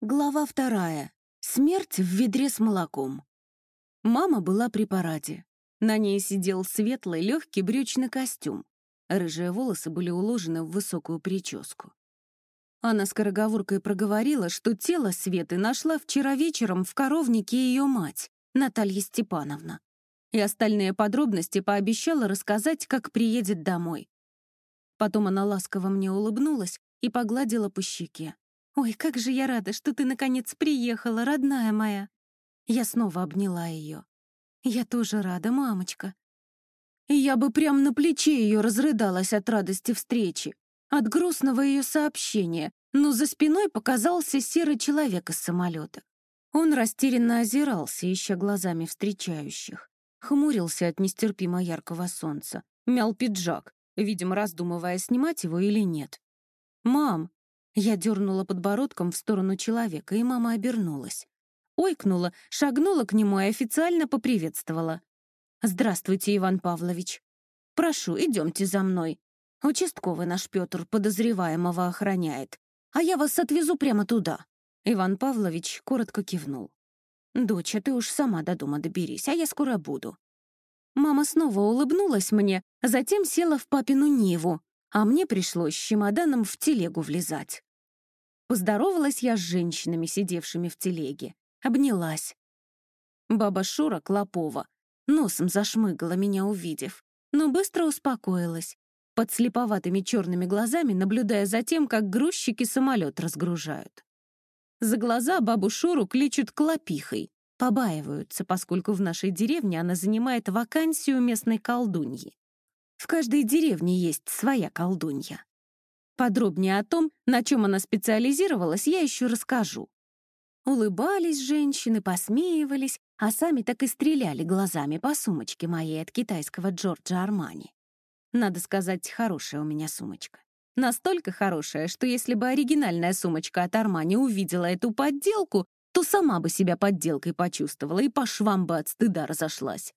Глава вторая. Смерть в ведре с молоком. Мама была при параде. На ней сидел светлый, легкий брючный костюм. Рыжие волосы были уложены в высокую прическу. Она скороговоркой проговорила, что тело Светы нашла вчера вечером в коровнике ее мать, Наталья Степановна. И остальные подробности пообещала рассказать, как приедет домой. Потом она ласково мне улыбнулась и погладила по щеке. «Ой, как же я рада, что ты наконец приехала, родная моя!» Я снова обняла ее. «Я тоже рада, мамочка». И я бы прям на плече ее разрыдалась от радости встречи, от грустного ее сообщения, но за спиной показался серый человек из самолета. Он растерянно озирался, ища глазами встречающих. Хмурился от нестерпимо яркого солнца, мял пиджак, видимо, раздумывая, снимать его или нет. «Мам, я дернула подбородком в сторону человека, и мама обернулась. Ойкнула, шагнула к нему и официально поприветствовала. «Здравствуйте, Иван Павлович. Прошу, идемте за мной. Участковый наш Петр подозреваемого охраняет, а я вас отвезу прямо туда». Иван Павлович коротко кивнул. «Доча, ты уж сама до дома доберись, а я скоро буду». Мама снова улыбнулась мне, затем села в папину Ниву, а мне пришлось с чемоданом в телегу влезать. Поздоровалась я с женщинами, сидевшими в телеге. Обнялась. Баба Шура Клопова носом зашмыгала меня, увидев, но быстро успокоилась, под слеповатыми черными глазами наблюдая за тем, как грузчики самолет разгружают. За глаза бабу Шуру кличут клопихой, побаиваются, поскольку в нашей деревне она занимает вакансию местной колдуньи. В каждой деревне есть своя колдунья. Подробнее о том, на чем она специализировалась, я еще расскажу. Улыбались женщины, посмеивались, а сами так и стреляли глазами по сумочке моей от китайского Джорджа Армани. Надо сказать, хорошая у меня сумочка. Настолько хорошая, что если бы оригинальная сумочка от Армани увидела эту подделку, то сама бы себя подделкой почувствовала и по швам бы от стыда разошлась.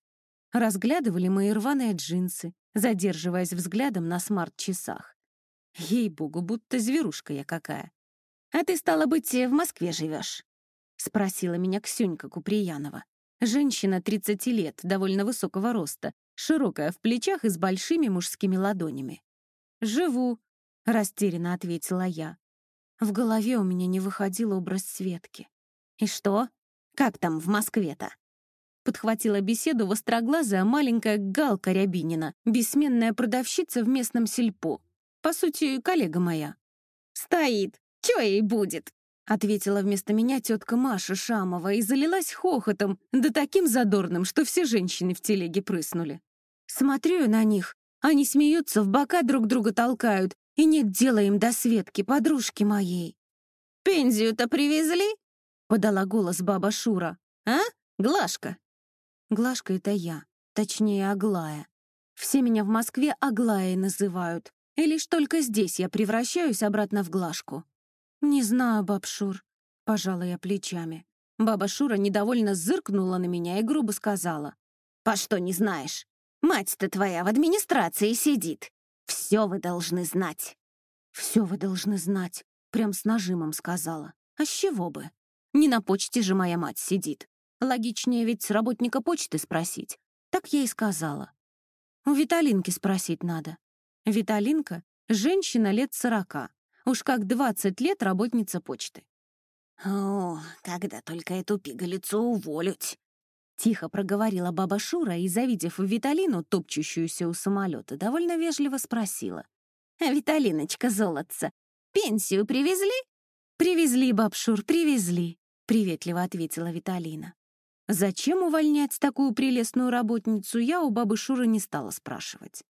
Разглядывали мои рваные джинсы, задерживаясь взглядом на смарт-часах. Ей-богу, будто зверушка я какая. «А ты, стало быть, в Москве живешь? спросила меня Ксюнька Куприянова. Женщина 30 лет, довольно высокого роста, широкая в плечах и с большими мужскими ладонями. «Живу», — растерянно ответила я. В голове у меня не выходил образ Светки. «И что? Как там в Москве-то?» Подхватила беседу востроглазая маленькая Галка Рябинина, бессменная продавщица в местном сельпо. По сути, коллега моя. «Стоит. Чё ей будет?» — ответила вместо меня тетка Маша Шамова и залилась хохотом, да таким задорным, что все женщины в телеге прыснули. Смотрю на них, они смеются, в бока друг друга толкают, и нет дела им до Светки, подружки моей. «Пензию-то привезли?» — подала голос баба Шура. «А, Глашка?» Глашка — это я, точнее, Аглая. Все меня в Москве Аглаей называют, и лишь только здесь я превращаюсь обратно в Глашку. «Не знаю, баб Шур», — пожала я плечами. Баба Шура недовольно зыркнула на меня и грубо сказала. «По что не знаешь? Мать-то твоя в администрации сидит. Все вы должны знать». «Все вы должны знать», — прям с нажимом сказала. «А с чего бы? Не на почте же моя мать сидит. Логичнее ведь с работника почты спросить. Так я и сказала. У Виталинки спросить надо. Виталинка — женщина лет сорока, уж как двадцать лет работница почты. «О, когда только эту пигалицу уволють!» Тихо проговорила баба Шура и, завидев Виталину, топчущуюся у самолета, довольно вежливо спросила. «Виталиночка, золотца, пенсию привезли?» «Привезли, баб Шур, привезли», — приветливо ответила Виталина. Зачем увольнять такую прелестную работницу, я у бабы Шуры не стала спрашивать.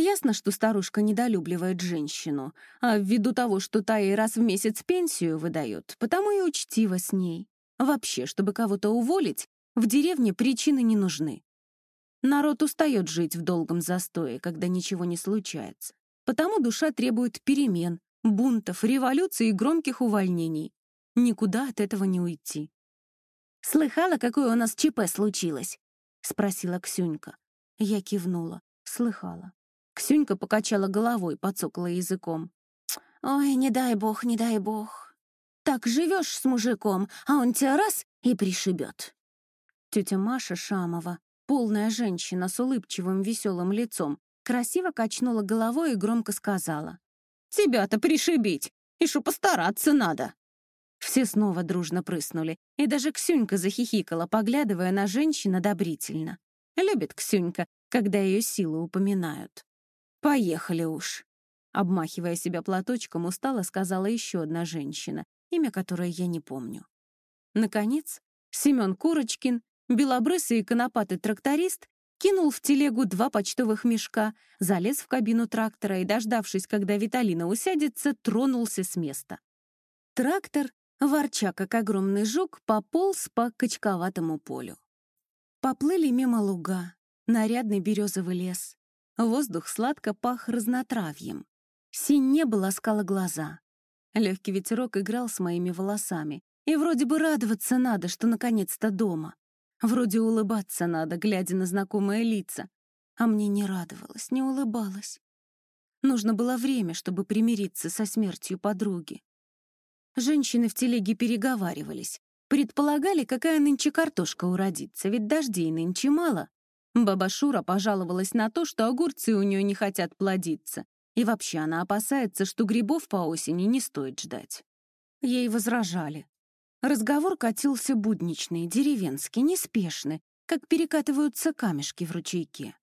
Ясно, что старушка недолюбливает женщину, а ввиду того, что та ей раз в месяц пенсию выдает, потому и учтива с ней. Вообще, чтобы кого-то уволить, в деревне причины не нужны. Народ устает жить в долгом застое, когда ничего не случается. Потому душа требует перемен, бунтов, революций и громких увольнений. Никуда от этого не уйти. «Слыхала, какое у нас ЧП случилось?» — спросила Ксюнька. Я кивнула. Слыхала. Ксюнька покачала головой, подсокала языком. «Ой, не дай бог, не дай бог». Так живешь с мужиком, а он тебя раз и пришибет. Тетя Маша Шамова, полная женщина с улыбчивым веселым лицом, красиво качнула головой и громко сказала. «Тебя-то пришибить! И шо постараться надо!» Все снова дружно прыснули, и даже Ксюнька захихикала, поглядывая на женщин одобрительно. Любит Ксюнька, когда ее силы упоминают. «Поехали уж!» Обмахивая себя платочком, устало сказала еще одна женщина, имя которой я не помню. Наконец, Семен Курочкин, белобрысый и конопатый тракторист, кинул в телегу два почтовых мешка, залез в кабину трактора и, дождавшись, когда Виталина усядется, тронулся с места. Трактор, ворча как огромный жук, пополз по качковатому полю. Поплыли мимо луга, нарядный березовый лес. Воздух сладко пах разнотравьем. Синь небо ласкало глаза. Легкий ветерок играл с моими волосами. И вроде бы радоваться надо, что наконец-то дома. Вроде улыбаться надо, глядя на знакомые лица. А мне не радовалось, не улыбалась. Нужно было время, чтобы примириться со смертью подруги. Женщины в телеге переговаривались. Предполагали, какая нынче картошка уродится, ведь дождей нынче мало. Баба Шура пожаловалась на то, что огурцы у нее не хотят плодиться. И вообще она опасается, что грибов по осени не стоит ждать. Ей возражали. Разговор катился будничный, деревенский, неспешный, как перекатываются камешки в ручейке.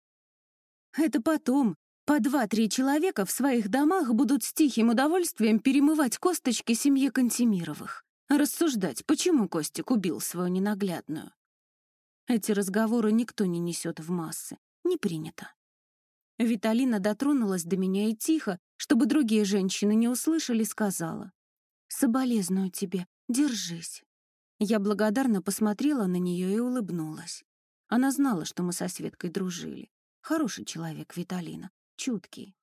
Это потом по два-три человека в своих домах будут с тихим удовольствием перемывать косточки семье Кантемировых, рассуждать, почему Костик убил свою ненаглядную. Эти разговоры никто не несет в массы, не принято. Виталина дотронулась до меня и тихо, чтобы другие женщины не услышали, сказала. «Соболезную тебе, Держись». Я благодарно посмотрела на нее и улыбнулась. Она знала, что мы со Светкой дружили. Хороший человек Виталина, чуткий.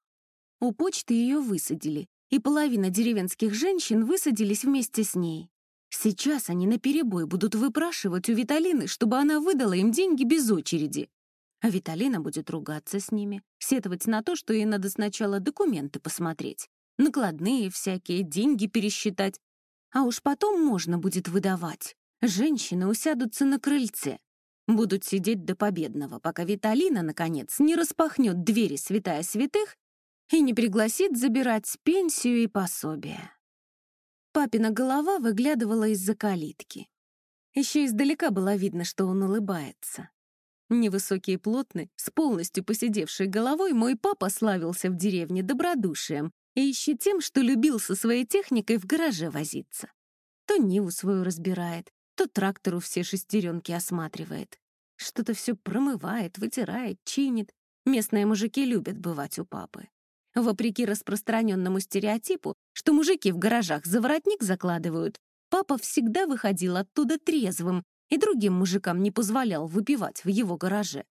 У почты ее высадили, и половина деревенских женщин высадились вместе с ней. Сейчас они наперебой будут выпрашивать у Виталины, чтобы она выдала им деньги без очереди. А Виталина будет ругаться с ними, сетовать на то, что ей надо сначала документы посмотреть, накладные всякие, деньги пересчитать, а уж потом можно будет выдавать. Женщины усядутся на крыльце. Будут сидеть до победного, пока Виталина, наконец, не распахнет двери святая святых и не пригласит забирать пенсию и пособие. Папина голова выглядывала из-за калитки. Еще издалека было видно, что он улыбается. Невысокий и плотный, с полностью посидевшей головой, мой папа славился в деревне добродушием и еще тем, что любил со своей техникой в гараже возиться. То Ниву свою разбирает, то трактору все шестеренки осматривает. Что-то все промывает, вытирает, чинит. Местные мужики любят бывать у папы. Вопреки распространенному стереотипу, что мужики в гаражах за воротник закладывают, папа всегда выходил оттуда трезвым и другим мужикам не позволял выпивать в его гараже.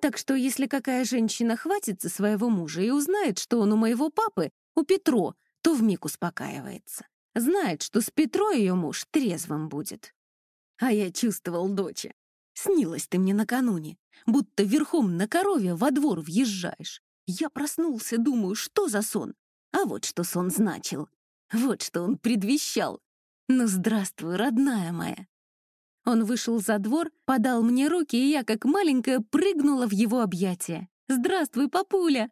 Так что если какая женщина хватится своего мужа и узнает, что он у моего папы, у Петро, то вмиг успокаивается. Знает, что с Петро ее муж трезвым будет. А я чувствовал, доча. Снилась ты мне накануне, будто верхом на корове во двор въезжаешь. Я проснулся, думаю, что за сон? А вот что сон значил. Вот что он предвещал. Ну, здравствуй, родная моя. Он вышел за двор, подал мне руки, и я, как маленькая, прыгнула в его объятия. «Здравствуй, папуля!»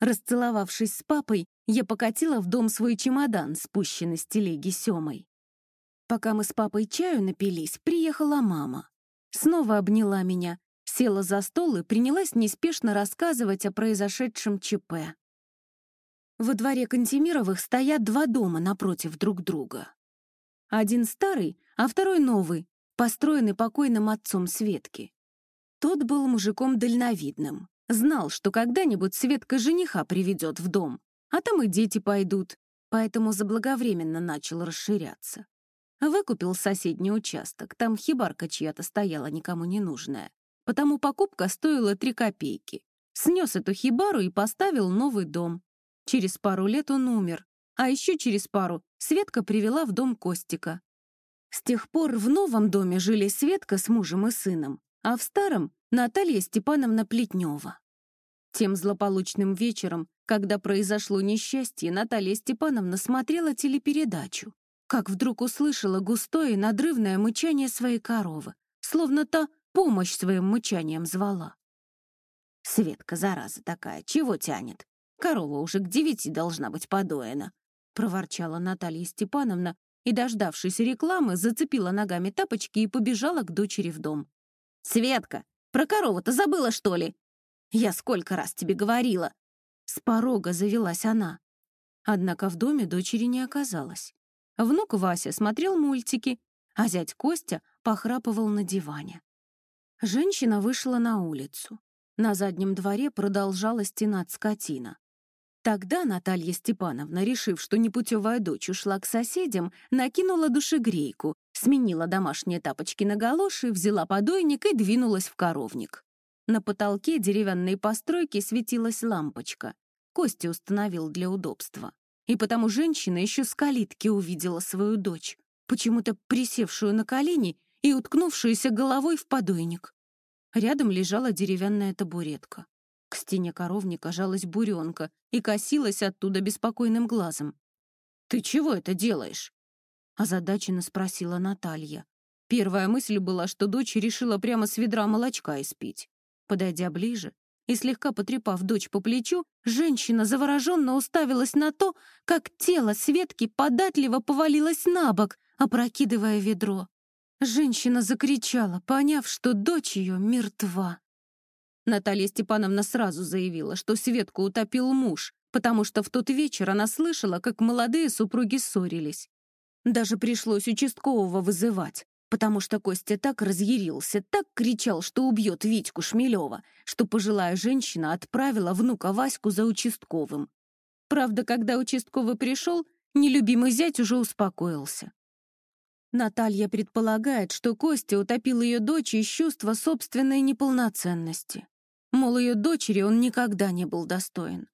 Расцеловавшись с папой, я покатила в дом свой чемодан, спущенный с телеги Семой. Пока мы с папой чаю напились, приехала мама. Снова обняла меня, села за стол и принялась неспешно рассказывать о произошедшем ЧП. Во дворе Кантемировых стоят два дома напротив друг друга. Один старый, а второй новый, построенный покойным отцом Светки. Тот был мужиком дальновидным. Знал, что когда-нибудь Светка жениха приведет в дом, а там и дети пойдут, поэтому заблаговременно начал расширяться. Выкупил соседний участок, там хибарка чья-то стояла никому не нужная, потому покупка стоила три копейки. Снес эту хибару и поставил новый дом. Через пару лет он умер, а еще через пару Светка привела в дом Костика. С тех пор в новом доме жили Светка с мужем и сыном, а в старом — Наталья Степановна Плетнева. Тем злополучным вечером, когда произошло несчастье, Наталья Степановна смотрела телепередачу. как вдруг услышала густое надрывное мычание своей коровы, словно та помощь своим мычанием звала. «Светка, зараза такая, чего тянет? Корова уже к девяти должна быть подоена», — проворчала Наталья Степановна и, дождавшись рекламы, зацепила ногами тапочки и побежала к дочери в дом. «Светка, про корову-то забыла, что ли? Я сколько раз тебе говорила!» С порога завелась она. Однако в доме дочери не оказалось. Внук Вася смотрел мультики, а зять Костя похрапывал на диване. Женщина вышла на улицу. На заднем дворе продолжала стенать скотина. Тогда Наталья Степановна, решив, что непутевая дочь ушла к соседям, накинула душегрейку, сменила домашние тапочки на галоши, взяла подойник и двинулась в коровник. На потолке деревянной постройки светилась лампочка. Костя установил для удобства. И потому женщина еще с калитки увидела свою дочь, почему-то присевшую на колени и уткнувшуюся головой в подойник. Рядом лежала деревянная табуретка. К стене коровника жалась буренка и косилась оттуда беспокойным глазом. «Ты чего это делаешь?» озадаченно спросила Наталья. Первая мысль была, что дочь решила прямо с ведра молочка испить. Подойдя ближе, и слегка потрепав дочь по плечу, женщина завороженно уставилась на то, как тело Светки податливо повалилось на бок, опрокидывая ведро. Женщина закричала, поняв, что дочь ее мертва. Наталья Степановна сразу заявила, что Светку утопил муж, потому что в тот вечер она слышала, как молодые супруги ссорились. Даже пришлось участкового вызывать потому что Костя так разъярился, так кричал, что убьет Витьку Шмелева, что пожилая женщина отправила внука Ваську за участковым. Правда, когда участковый пришел, нелюбимый зять уже успокоился. Наталья предполагает, что Костя утопил ее дочь из чувства собственной неполноценности. Мол, ее дочери он никогда не был достоин.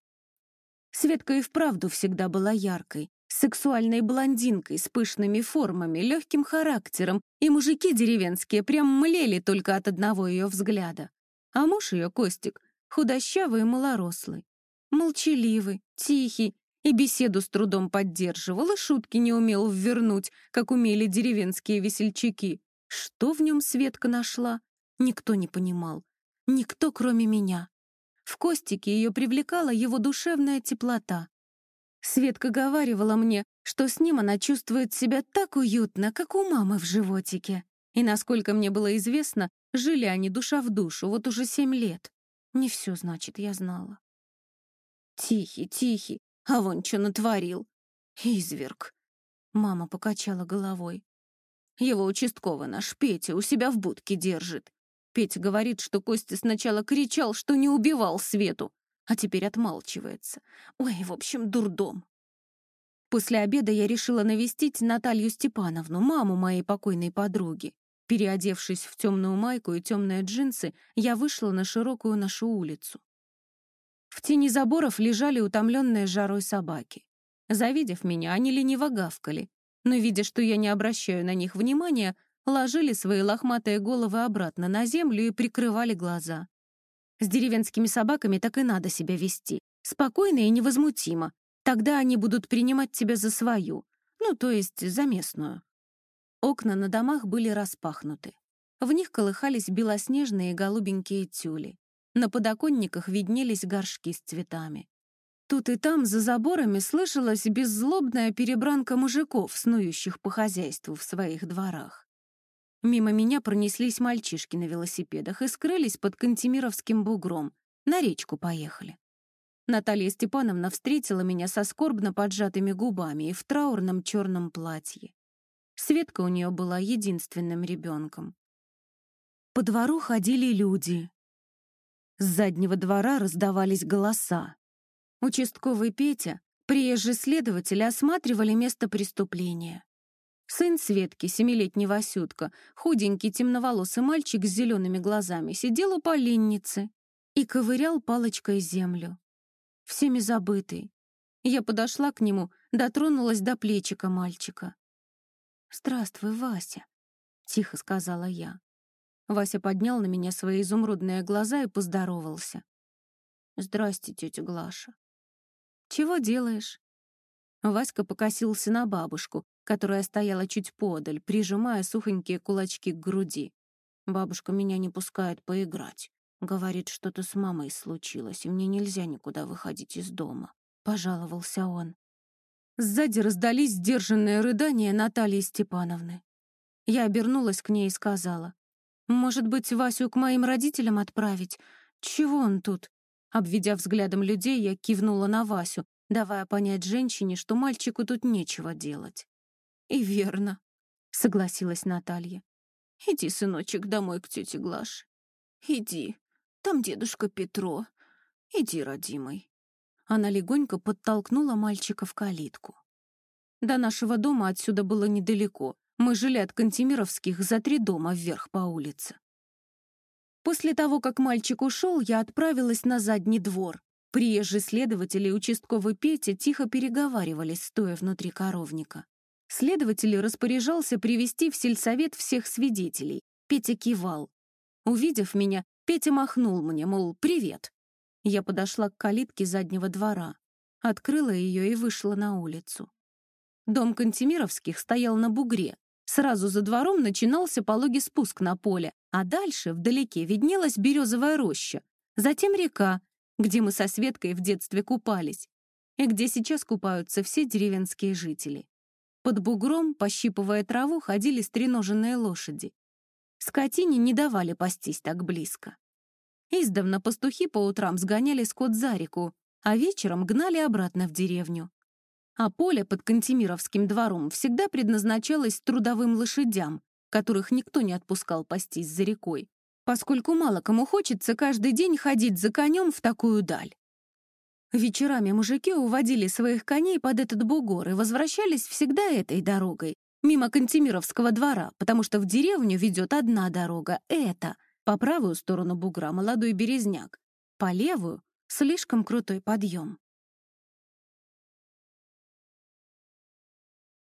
Светка и вправду всегда была яркой, сексуальной блондинкой с пышными формами, легким характером, и мужики деревенские прям млели только от одного ее взгляда. А муж ее, Костик, худощавый и малорослый, молчаливый, тихий, и беседу с трудом поддерживал, и шутки не умел ввернуть, как умели деревенские весельчаки. Что в нем Светка нашла, никто не понимал. Никто, кроме меня. В Костике ее привлекала его душевная теплота, Светка говаривала мне, что с ним она чувствует себя так уютно, как у мамы в животике. И, насколько мне было известно, жили они душа в душу вот уже семь лет. Не все, значит, я знала. Тихий, тихий, а вон что натворил. Изверг. Мама покачала головой. Его участковый наш Петя у себя в будке держит. Петя говорит, что Костя сначала кричал, что не убивал Свету, а теперь отмалчивается. Ой, в общем, дурдом. После обеда я решила навестить Наталью Степановну, маму моей покойной подруги. Переодевшись в темную майку и темные джинсы, я вышла на широкую нашу улицу. В тени заборов лежали утомленные жарой собаки. Завидев меня, они лениво гавкали, но, видя, что я не обращаю на них внимания, ложили свои лохматые головы обратно на землю и прикрывали глаза. С деревенскими собаками так и надо себя вести. Спокойно и невозмутимо. Тогда они будут принимать тебя за свою. Ну, то есть за местную. Окна на домах были распахнуты. В них колыхались белоснежные голубенькие тюли. На подоконниках виднелись горшки с цветами. Тут и там за заборами слышалась беззлобная перебранка мужиков, снующих по хозяйству в своих дворах. Мимо меня пронеслись мальчишки на велосипедах и скрылись под Кантемировским бугром. На речку поехали. Наталья Степановна встретила меня со скорбно поджатыми губами и в траурном черном платье. Светка у нее была единственным ребенком. По двору ходили люди. С заднего двора раздавались голоса. Участковый Петя, приезжий следователь осматривали место преступления. Сын Светки, семилетний Васютка, худенький темноволосый мальчик с зелеными глазами, сидел у поленницы и ковырял палочкой землю. Всеми забытый. Я подошла к нему, дотронулась до плечика мальчика. «Здравствуй, Вася», — тихо сказала я. Вася поднял на меня свои изумрудные глаза и поздоровался. «Здрасте, тетя Глаша». «Чего делаешь?» Васька покосился на бабушку, которая стояла чуть подаль, прижимая сухонькие кулачки к груди. «Бабушка меня не пускает поиграть. Говорит, что-то с мамой случилось, и мне нельзя никуда выходить из дома», — пожаловался он. Сзади раздались сдержанные рыдания Натальи Степановны. Я обернулась к ней и сказала, «Может быть, Васю к моим родителям отправить? Чего он тут?» Обведя взглядом людей, я кивнула на Васю, давая понять женщине, что мальчику тут нечего делать. «И верно», — согласилась Наталья. «Иди, сыночек, домой к тете Глаше. Иди, там дедушка Петро. Иди, родимый». Она легонько подтолкнула мальчика в калитку. До нашего дома отсюда было недалеко. Мы жили от Кантемировских за три дома вверх по улице. После того, как мальчик ушел, я отправилась на задний двор. Приезжие следователи и участковый Петя тихо переговаривались, стоя внутри коровника. Следователь распоряжался привести в сельсовет всех свидетелей. Петя кивал. Увидев меня, Петя махнул мне, мол, «Привет». Я подошла к калитке заднего двора, открыла ее и вышла на улицу. Дом Кантемировских стоял на бугре. Сразу за двором начинался пологий спуск на поле, а дальше, вдалеке, виднелась березовая роща. Затем река, где мы со Светкой в детстве купались, и где сейчас купаются все деревенские жители. Под бугром, пощипывая траву, ходили стреноженные лошади. Скотине не давали пастись так близко. Издавна пастухи по утрам сгоняли скот за реку, а вечером гнали обратно в деревню. А поле под Кантемировским двором всегда предназначалось трудовым лошадям, которых никто не отпускал пастись за рекой, поскольку мало кому хочется каждый день ходить за конем в такую даль. Вечерами мужики уводили своих коней под этот бугор и возвращались всегда этой дорогой, мимо Кантемировского двора, потому что в деревню ведет одна дорога — эта, по правую сторону бугра молодой березняк, по левую — слишком крутой подъем.